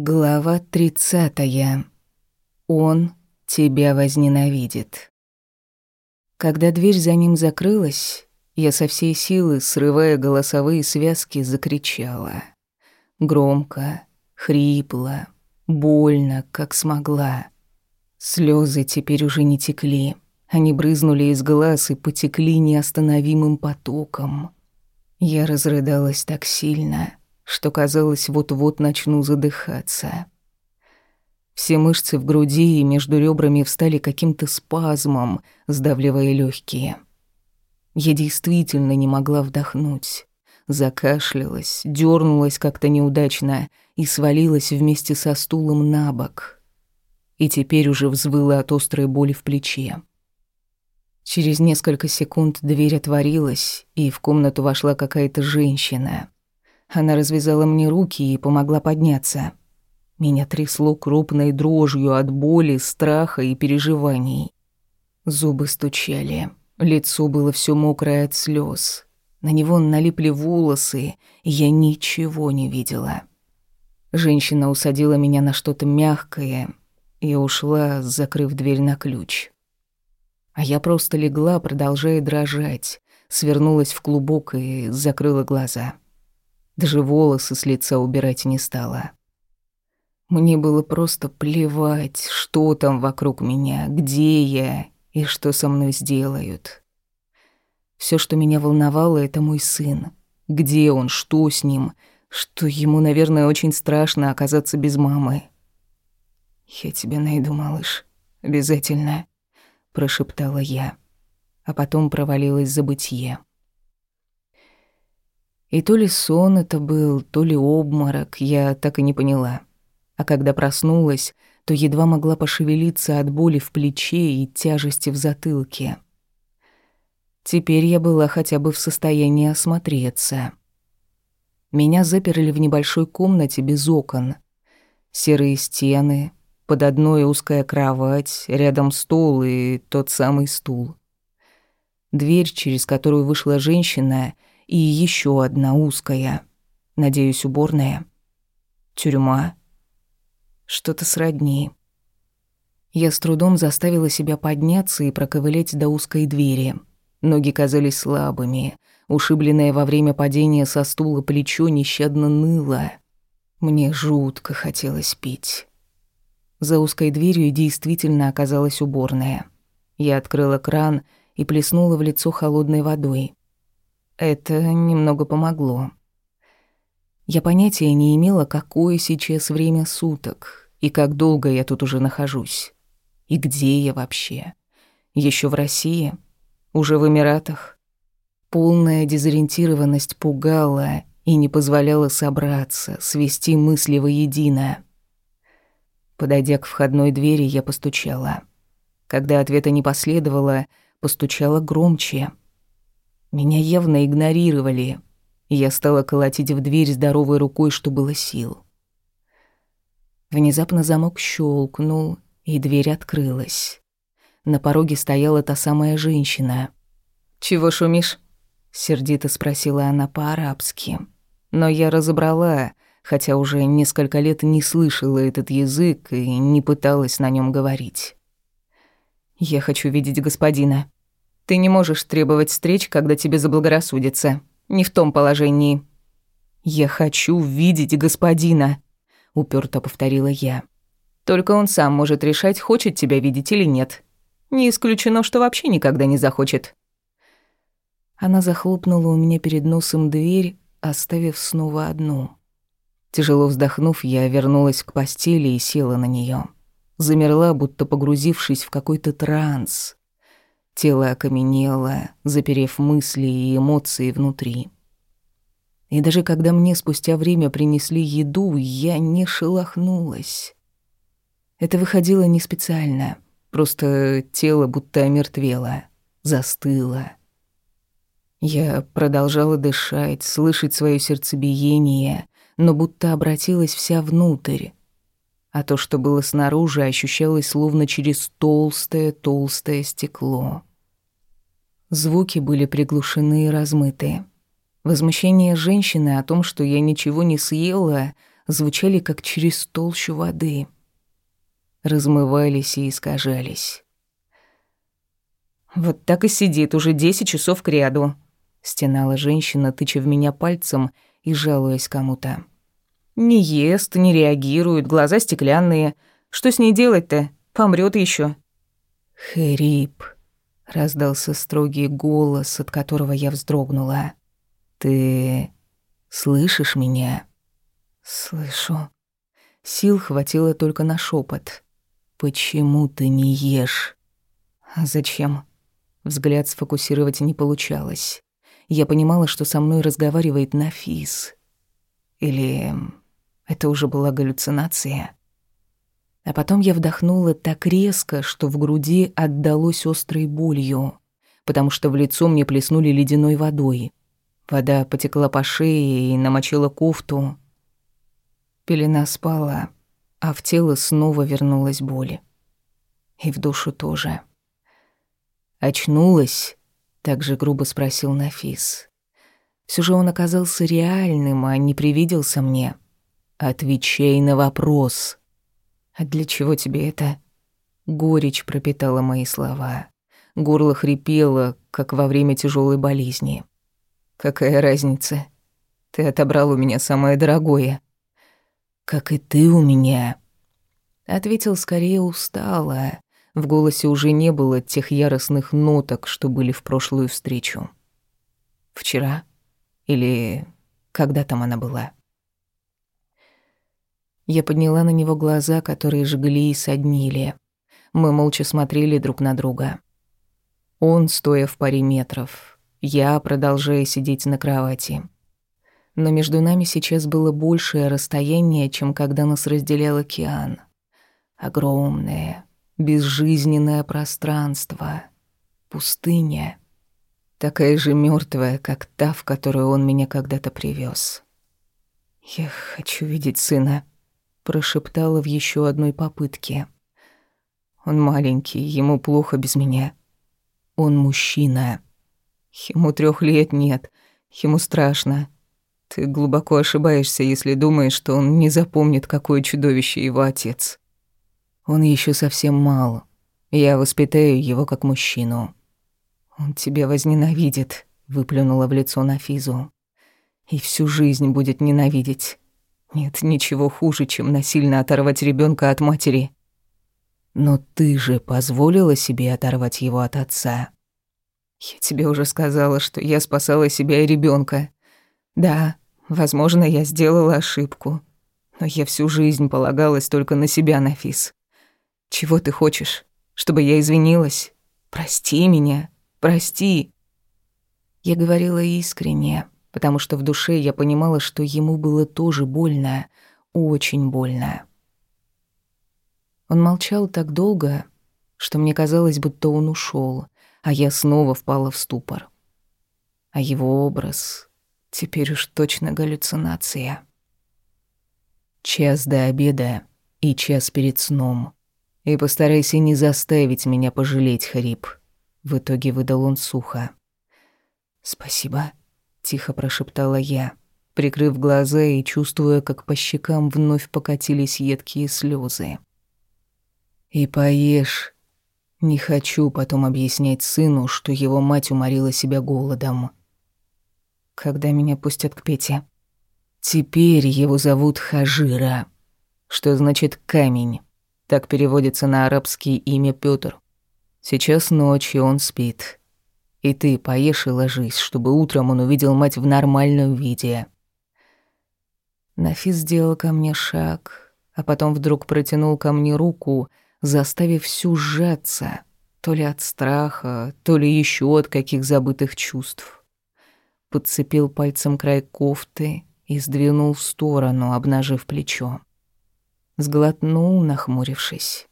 Глава тридцатая. Он тебя возненавидит. Когда дверь за ним закрылась, я со всей силы, срывая голосовые связки, закричала. Громко, хрипло, больно, как смогла. Слезы теперь уже не текли. Они брызнули из глаз и потекли неостановимым потоком. Я разрыдалась так сильно, что казалось, вот-вот начну задыхаться. Все мышцы в груди и между ребрами встали каким-то спазмом, сдавливая легкие. Я действительно не могла вдохнуть. Закашлялась, дернулась как-то неудачно и свалилась вместе со стулом на бок. И теперь уже взвыла от острой боли в плече. Через несколько секунд дверь отворилась, и в комнату вошла какая-то женщина. Она развязала мне руки и помогла подняться. Меня трясло крупной дрожью от боли, страха и переживаний. Зубы стучали, лицо было все мокрое от слез. На него налипли волосы, и я ничего не видела. Женщина усадила меня на что-то мягкое и ушла, закрыв дверь на ключ. А я просто легла, продолжая дрожать, свернулась в клубок и закрыла глаза. Даже волосы с лица убирать не стала. Мне было просто плевать, что там вокруг меня, где я и что со мной сделают. Все, что меня волновало, это мой сын. Где он, что с ним, что ему, наверное, очень страшно оказаться без мамы. «Я тебя найду, малыш, обязательно», — прошептала я, а потом провалилась за бытие. И то ли сон это был, то ли обморок, я так и не поняла. А когда проснулась, то едва могла пошевелиться от боли в плече и тяжести в затылке. Теперь я была хотя бы в состоянии осмотреться. Меня заперли в небольшой комнате без окон. Серые стены, под одной узкая кровать, рядом стол и тот самый стул. Дверь, через которую вышла женщина — и еще одна узкая. Надеюсь, уборная. Тюрьма. Что-то сродни. Я с трудом заставила себя подняться и проковылять до узкой двери. Ноги казались слабыми. Ушибленное во время падения со стула плечо нещадно ныло. Мне жутко хотелось пить. За узкой дверью действительно оказалась уборная. Я открыла кран и плеснула в лицо холодной водой. Это немного помогло. Я понятия не имела, какое сейчас время суток и как долго я тут уже нахожусь. И где я вообще? Еще в России? Уже в Эмиратах? Полная дезориентированность пугала и не позволяла собраться, свести мысли воедино. Подойдя к входной двери, я постучала. Когда ответа не последовало, постучала громче — меня явно игнорировали, я стала колотить в дверь здоровой рукой, что было сил. Внезапно замок щелкнул, и дверь открылась. На пороге стояла та самая женщина. «Чего шумишь?» — сердито спросила она по-арабски. Но я разобрала, хотя уже несколько лет не слышала этот язык и не пыталась на нем говорить. «Я хочу видеть господина», ты не можешь требовать встреч, когда тебе заблагорассудится. Не в том положении. Я хочу видеть господина, упорто повторила я. Только он сам может решать, хочет тебя видеть или нет. Не исключено, что вообще никогда не захочет. Она захлопнула у меня перед носом дверь, оставив снова одну. Тяжело вздохнув, я вернулась к постели и села на нее. Замерла, будто погрузившись в какой-то транс. Тело окаменело, заперев мысли и эмоции внутри. И даже когда мне спустя время принесли еду, я не шелохнулась. Это выходило не специально, просто тело будто омертвело, застыло. Я продолжала дышать, слышать свое сердцебиение, но будто обратилась вся внутрь. А то, что было снаружи, ощущалось словно через толстое-толстое стекло. Звуки были приглушены и размыты. Возмущение женщины о том, что я ничего не съела, звучали как через толщу воды. Размывались и искажались. «Вот так и сидит уже десять часов к ряду», — стенала женщина, тыча в меня пальцем и жалуясь кому-то. «Не ест, не реагирует, глаза стеклянные. Что с ней делать-то? Помрет еще. «Хрип», — раздался строгий голос, от которого я вздрогнула. «Ты слышишь меня?» «Слышу». Сил хватило только на шепот. «Почему ты не ешь?» «А зачем?» Взгляд сфокусировать не получалось. Я понимала, что со мной разговаривает Нафис. Или это уже была галлюцинация? А потом я вдохнула так резко, что в груди отдалось острой болью, потому что в лицо мне плеснули ледяной водой. Вода потекла по шее и намочила кофту. Пелена спала, а в тело снова вернулась боль. И в душу тоже. «Очнулась?» — так же грубо спросил Нафис. Все же он оказался реальным, а не привиделся мне. «Отвечай на вопрос». «А для чего тебе это?» Горечь пропитала мои слова. Горло хрипело, как во время тяжелой болезни. «Какая разница? Ты отобрал у меня самое дорогое». «Как и ты у меня», — ответил скорее устало, в голосе уже не было тех яростных ноток, что были в прошлую встречу. Вчера? Или когда там она была? Я подняла на него глаза, которые жгли и соднили. Мы молча смотрели друг на друга. Он, стоя в паре метров, я, продолжая сидеть на кровати. Но между нами сейчас было большее расстояние, чем когда нас разделял океан. Огромное, безжизненное пространство, пустыня, такая же мертвая, как та, в которую он меня когда-то привез. «Я хочу видеть сына», — прошептала в еще одной попытке. «Он маленький, ему плохо без меня. Он мужчина. Ему трех лет нет, ему страшно. Ты глубоко ошибаешься, если думаешь, что он не запомнит, какое чудовище его отец». Он еще совсем мал. Я воспитаю его как мужчину. Он тебя возненавидит, выплюнула в лицо Нафизу. И всю жизнь будет ненавидеть. Нет ничего хуже, чем насильно оторвать ребенка от матери. Но ты же позволила себе оторвать его от отца. Я тебе уже сказала, что я спасала себя и ребенка. Да, возможно, я сделала ошибку. Но я всю жизнь полагалась только на себя, Нафис. Чего ты хочешь? Чтобы я извинилась? Прости меня, прости. Я говорила искренне, потому что в душе я понимала, что ему было тоже больно, очень больно. Он молчал так долго, что мне казалось, будто он ушел, а я снова впала в ступор. А его образ теперь уж точно галлюцинация. Час до обеда и час перед сном. И постарайся не заставить меня пожалеть, Хрип. В итоге выдал он сухо. Спасибо, тихо прошептала я, прикрыв глаза и чувствуя, как по щекам вновь покатились едкие слезы. И поешь. Не хочу потом объяснять сыну, что его мать уморила себя голодом. Когда меня пустят к Пете? Теперь его зовут Хажира, что значит камень. Так переводится на арабский имя Пётр. Сейчас ночь, и он спит. И ты поешь и ложись, чтобы утром он увидел мать в нормальном виде. Нафис сделал ко мне шаг, а потом вдруг протянул ко мне руку, заставив всю сжаться, то ли от страха, то ли еще от каких забытых чувств. Подцепил пальцем край кофты и сдвинул в сторону, обнажив плечо. Сглотнул, нахмурившись.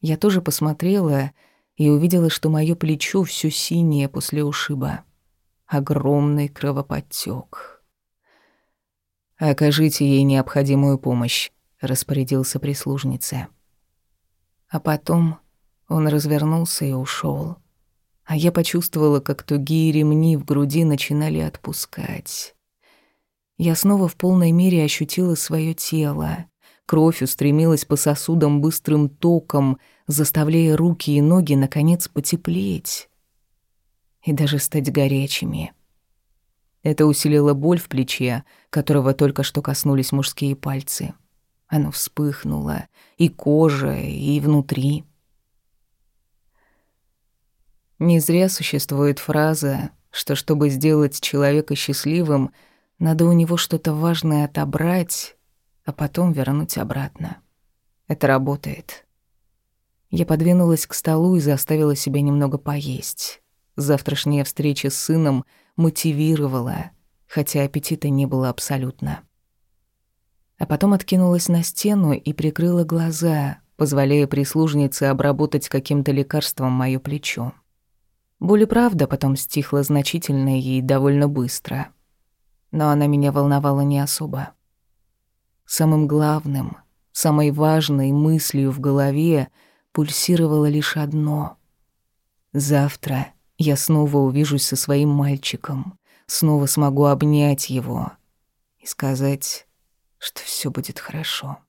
Я тоже посмотрела и увидела, что моё плечо всё синее после ушиба. Огромный кровоподтёк. «Окажите ей необходимую помощь», — распорядился прислужница. А потом он развернулся и ушёл. А я почувствовала, как тугие ремни в груди начинали отпускать. Я снова в полной мере ощутила свое тело. Кровь устремилась по сосудам быстрым током, заставляя руки и ноги, наконец, потеплеть и даже стать горячими. Это усилило боль в плече, которого только что коснулись мужские пальцы. Оно вспыхнуло, и кожа, и внутри. Не зря существует фраза, что чтобы сделать человека счастливым, надо у него что-то важное отобрать, а потом вернуть обратно. Это работает. Я подвинулась к столу и заставила себя немного поесть. Завтрашняя встреча с сыном мотивировала, хотя аппетита не было абсолютно. А потом откинулась на стену и прикрыла глаза, позволяя прислужнице обработать каким-то лекарством моё плечо. Боль и правда потом стихла значительно и довольно быстро. Но она меня волновала не особо. Самым главным, самой важной мыслью в голове пульсировало лишь одно. Завтра я снова увижусь со своим мальчиком, снова смогу обнять его и сказать, что все будет хорошо.